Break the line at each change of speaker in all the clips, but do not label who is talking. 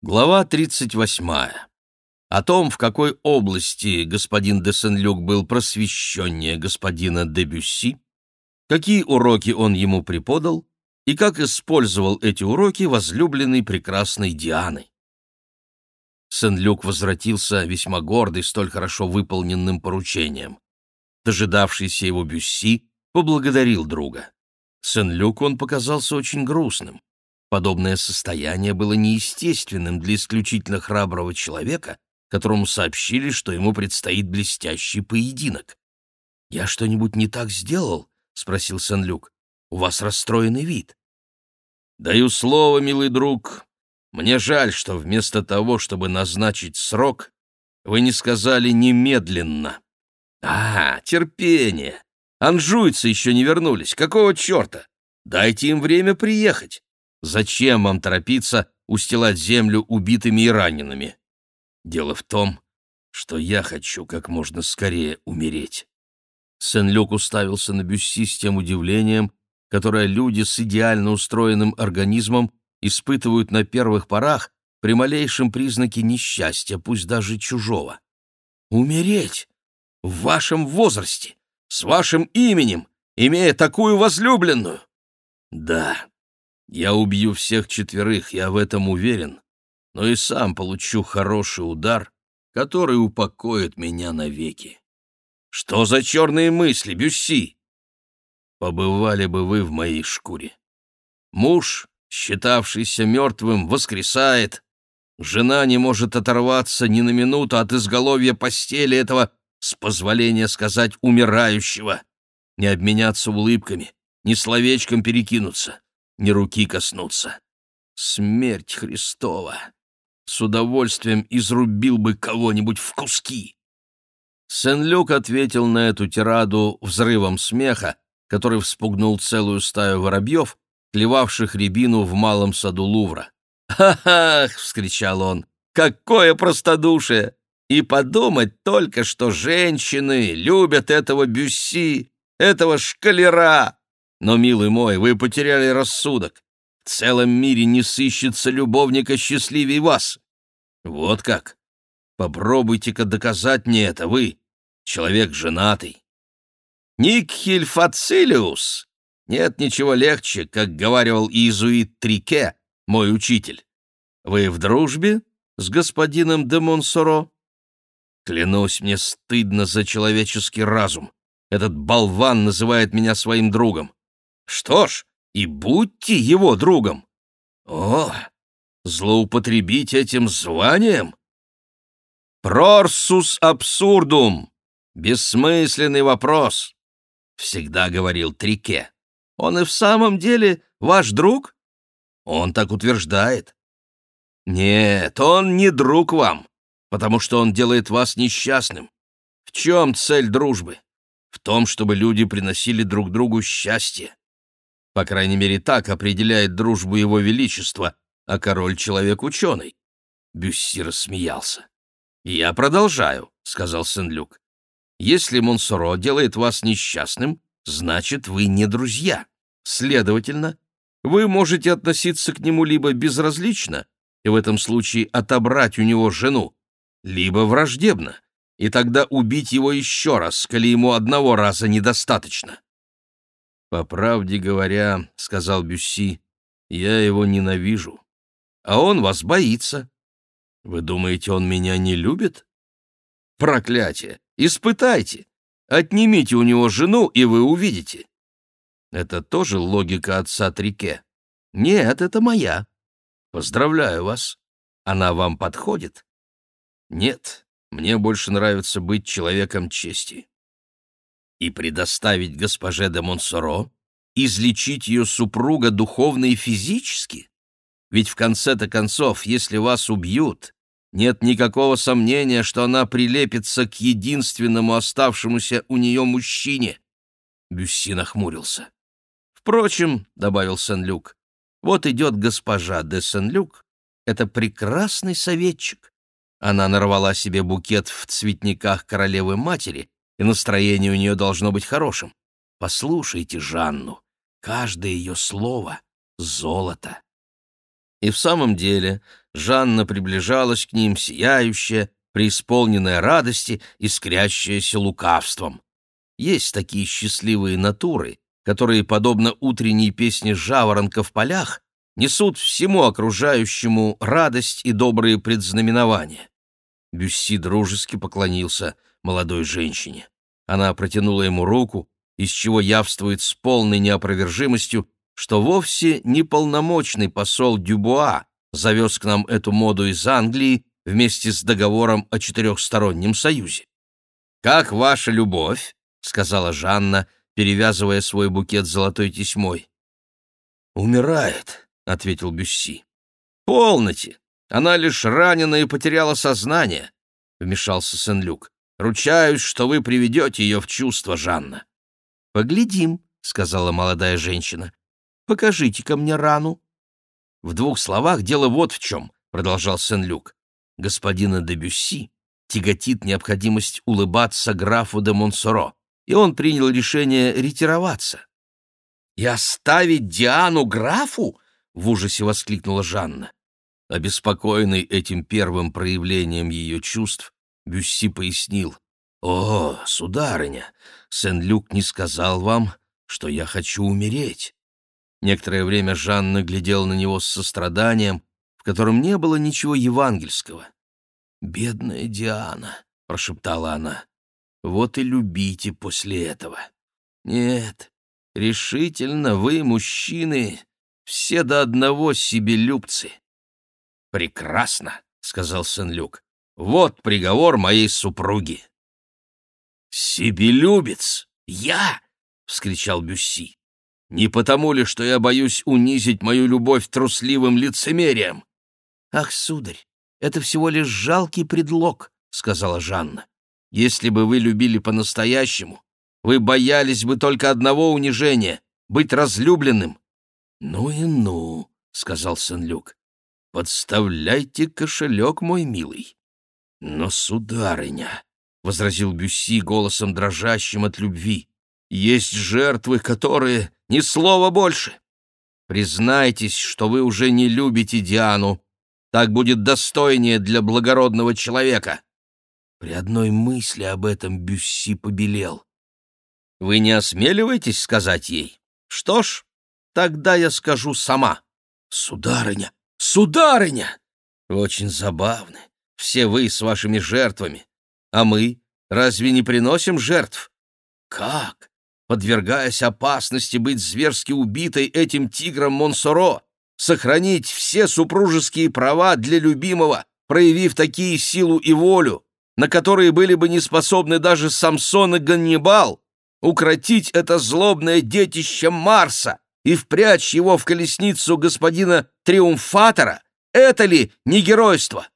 Глава 38. О том, в какой области господин де Сен-Люк был просвещеннее господина де Бюсси, какие уроки он ему преподал и как использовал эти уроки возлюбленный прекрасной Дианы. Сен-Люк возвратился весьма гордый столь хорошо выполненным поручением. Дожидавшийся его Бюсси поблагодарил друга. Сен-Люку он показался очень грустным. Подобное состояние было неестественным для исключительно храброго человека, которому сообщили, что ему предстоит блестящий поединок. «Я что-нибудь не так сделал?» — спросил Сен-Люк. «У вас расстроенный вид». «Даю слово, милый друг. Мне жаль, что вместо того, чтобы назначить срок, вы не сказали немедленно». «А, терпение! Анжуйцы еще не вернулись. Какого черта? Дайте им время приехать. Зачем вам торопиться устилать землю убитыми и ранеными? Дело в том, что я хочу как можно скорее умереть. Сен-Люк уставился на Бюсси с тем удивлением, которое люди с идеально устроенным организмом испытывают на первых порах при малейшем признаке несчастья, пусть даже чужого. «Умереть? В вашем возрасте? С вашим именем? Имея такую возлюбленную?» «Да, я убью всех четверых, я в этом уверен, но и сам получу хороший удар, который упокоит меня навеки. Что за черные мысли, Бюсси? Побывали бы вы в моей шкуре. Муж, считавшийся мертвым, воскресает. Жена не может оторваться ни на минуту от изголовья постели этого, с позволения сказать, умирающего. Не обменяться улыбками, ни словечком перекинуться ни руки коснуться. Смерть Христова! С удовольствием изрубил бы кого-нибудь в куски. Сен-Люк ответил на эту тираду взрывом смеха, который вспугнул целую стаю воробьев, клевавших рябину в малом саду Лувра. «Ха-ха!» — вскричал он. «Какое простодушие! И подумать только, что женщины любят этого Бюсси, этого шкалера!» Но, милый мой, вы потеряли рассудок. В целом мире не сыщется любовника счастливее вас. Вот как. Попробуйте-ка доказать мне это, вы, человек женатый. Никхиль Фацилиус. Нет ничего легче, как говаривал иезуит Трике, мой учитель. Вы в дружбе с господином де Монсоро? Клянусь, мне стыдно за человеческий разум. Этот болван называет меня своим другом. Что ж, и будьте его другом. О, злоупотребить этим званием? Прорсус абсурдум. Бессмысленный вопрос, всегда говорил Трике. Он и в самом деле ваш друг? Он так утверждает. Нет, он не друг вам, потому что он делает вас несчастным. В чем цель дружбы? В том, чтобы люди приносили друг другу счастье. По крайней мере, так определяет дружбу его величества, а король — человек-ученый. Бюсси рассмеялся. «Я продолжаю», — сказал Сен-Люк. «Если Монсоро делает вас несчастным, значит, вы не друзья. Следовательно, вы можете относиться к нему либо безразлично, и в этом случае отобрать у него жену, либо враждебно, и тогда убить его еще раз, коли ему одного раза недостаточно. «По правде говоря, — сказал Бюсси, — я его ненавижу. А он вас боится. Вы думаете, он меня не любит? Проклятие! Испытайте! Отнимите у него жену, и вы увидите. Это тоже логика отца Трике. Нет, это моя. Поздравляю вас. Она вам подходит? Нет, мне больше нравится быть человеком чести и предоставить госпоже де Монсоро излечить ее супруга духовно и физически? Ведь в конце-то концов, если вас убьют, нет никакого сомнения, что она прилепится к единственному оставшемуся у нее мужчине. Бюсси нахмурился. «Впрочем», — добавил Сен-Люк, — «вот идет госпожа де Сен-Люк. Это прекрасный советчик. Она нарвала себе букет в цветниках королевы-матери и настроение у нее должно быть хорошим. Послушайте Жанну. Каждое ее слово — золото. И в самом деле Жанна приближалась к ним, сияющая, преисполненная радости, искрящаяся лукавством. Есть такие счастливые натуры, которые, подобно утренней песне жаворонка в полях, несут всему окружающему радость и добрые предзнаменования. Бюсси дружески поклонился молодой женщине. Она протянула ему руку, из чего явствует с полной неопровержимостью, что вовсе не полномочный посол Дюбуа завез к нам эту моду из Англии вместе с договором о четырехстороннем союзе. «Как ваша любовь?» — сказала Жанна, перевязывая свой букет золотой тесьмой. «Умирает», — ответил Бюсси. «Полноте! Она лишь ранена и потеряла сознание», — вмешался Сен-Люк. «Ручаюсь, что вы приведете ее в чувство, Жанна». «Поглядим», — сказала молодая женщина. Покажите-ка мне рану». «В двух словах дело вот в чем», — продолжал Сен-Люк. «Господина де Бюсси тяготит необходимость улыбаться графу де Монсоро, и он принял решение ретироваться». «И оставить Диану графу?» — в ужасе воскликнула Жанна. Обеспокоенный этим первым проявлением ее чувств, Бюсси пояснил. «О, сударыня, Сен-Люк не сказал вам, что я хочу умереть. Некоторое время Жанна глядела на него с состраданием, в котором не было ничего евангельского. «Бедная Диана», — прошептала она, — «вот и любите после этого». «Нет, решительно вы, мужчины, все до одного себелюбцы». «Прекрасно», — сказал Сен-Люк, — «вот приговор моей супруги». «Себелюбец! Я!» — вскричал Бюсси. Не потому ли, что я боюсь унизить мою любовь трусливым лицемерием? — Ах, сударь, это всего лишь жалкий предлог, — сказала Жанна. — Если бы вы любили по-настоящему, вы боялись бы только одного унижения — быть разлюбленным. — Ну и ну, — сказал Сен-Люк. — Подставляйте кошелек, мой милый. — Но, сударыня, — возразил Бюсси голосом дрожащим от любви, — есть жертвы, которые ни слова больше. Признайтесь, что вы уже не любите Диану. Так будет достойнее для благородного человека. При одной мысли об этом Бюсси побелел. Вы не осмеливаетесь сказать ей? Что ж, тогда я скажу сама. Сударыня, сударыня! Вы очень забавны. Все вы с вашими жертвами. А мы разве не приносим жертв? Как? подвергаясь опасности быть зверски убитой этим тигром Монсоро, сохранить все супружеские права для любимого, проявив такие силу и волю, на которые были бы не способны даже Самсон и Ганнибал, укротить это злобное детище Марса и впрячь его в колесницу господина Триумфатора, это ли не геройство?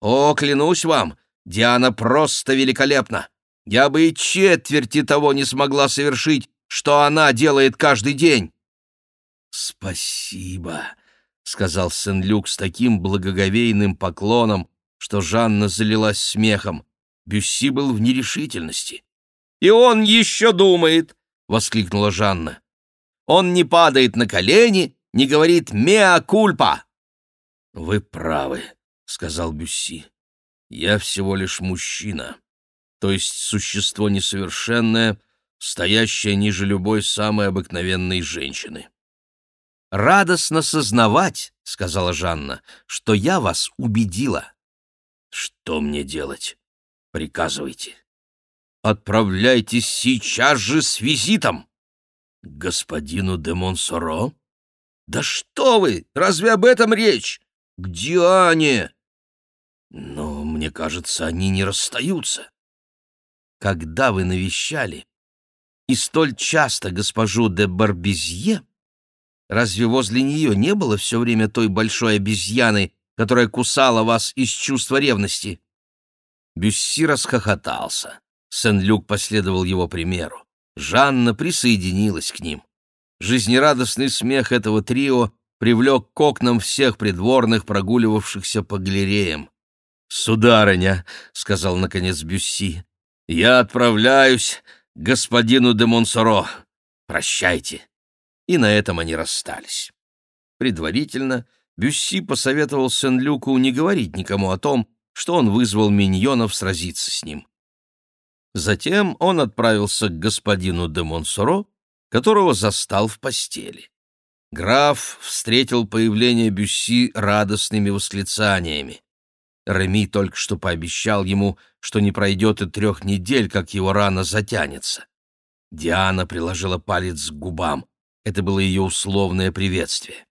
О, клянусь вам, Диана просто великолепна. Я бы и четверти того не смогла совершить, что она делает каждый день. «Спасибо», — сказал Сен-Люк с таким благоговейным поклоном, что Жанна залилась смехом. Бюсси был в нерешительности. «И он еще думает!» — воскликнула Жанна. «Он не падает на колени, не говорит «меа кульпа». «Вы правы», — сказал Бюсси. «Я всего лишь мужчина то есть существо несовершенное, стоящее ниже любой самой обыкновенной женщины. «Радостно сознавать, — сказала Жанна, — что я вас убедила». «Что мне делать? Приказывайте». «Отправляйтесь сейчас же с визитом». «Господину де Монсоро?» «Да что вы! Разве об этом речь? К Диане!» «Но, мне кажется, они не расстаются» когда вы навещали, и столь часто госпожу де Барбизье, разве возле нее не было все время той большой обезьяны, которая кусала вас из чувства ревности?» Бюсси расхохотался. Сен-Люк последовал его примеру. Жанна присоединилась к ним. Жизнерадостный смех этого трио привлек к окнам всех придворных, прогуливавшихся по галереям. «Сударыня», — сказал наконец Бюсси, «Я отправляюсь к господину де Монсоро. Прощайте». И на этом они расстались. Предварительно Бюсси посоветовал Сен-Люку не говорить никому о том, что он вызвал миньонов сразиться с ним. Затем он отправился к господину де Монсоро, которого застал в постели. Граф встретил появление Бюсси радостными восклицаниями. Реми только что пообещал ему, что не пройдет и трех недель, как его рана затянется. Диана приложила палец к губам. Это было ее условное приветствие.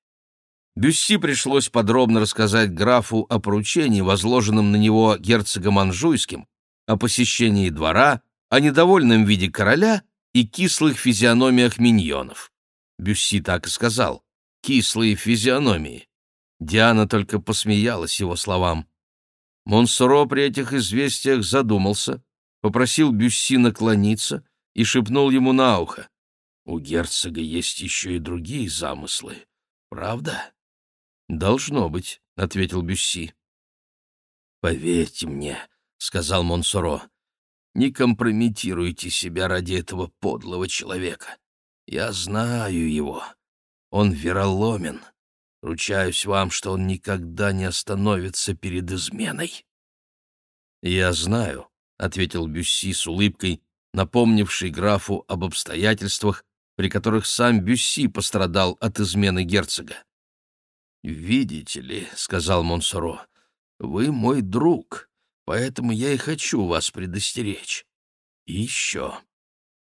Бюсси пришлось подробно рассказать графу о поручении, возложенном на него герцогом Анжуйским, о посещении двора, о недовольном виде короля и кислых физиономиях миньонов. Бюсси так и сказал «кислые физиономии». Диана только посмеялась его словам. Монсоро при этих известиях задумался, попросил Бюсси наклониться и шепнул ему на ухо. «У герцога есть еще и другие замыслы, правда?» «Должно быть», — ответил Бюсси. «Поверьте мне», — сказал Монсоро, — «не компрометируйте себя ради этого подлого человека. Я знаю его. Он вероломен. Ручаюсь вам, что он никогда не остановится перед изменой». «Я знаю», — ответил Бюсси с улыбкой, напомнивший графу об обстоятельствах, при которых сам Бюсси пострадал от измены герцога. «Видите ли», — сказал Монсоро, — «вы мой друг, поэтому я и хочу вас предостеречь. И еще,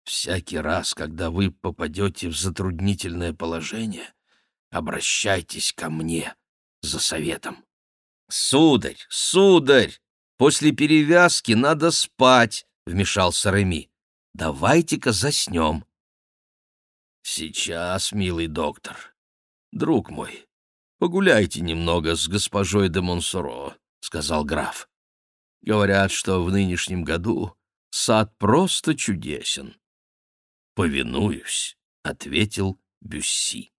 всякий раз, когда вы попадете в затруднительное положение, обращайтесь ко мне за советом». «Сударь, сударь, после перевязки надо спать», — вмешался Реми. «Давайте-ка заснем». «Сейчас, милый доктор. Друг мой, погуляйте немного с госпожой де Монсоро», — сказал граф. «Говорят, что в нынешнем году сад просто чудесен». «Повинуюсь», — ответил Бюсси.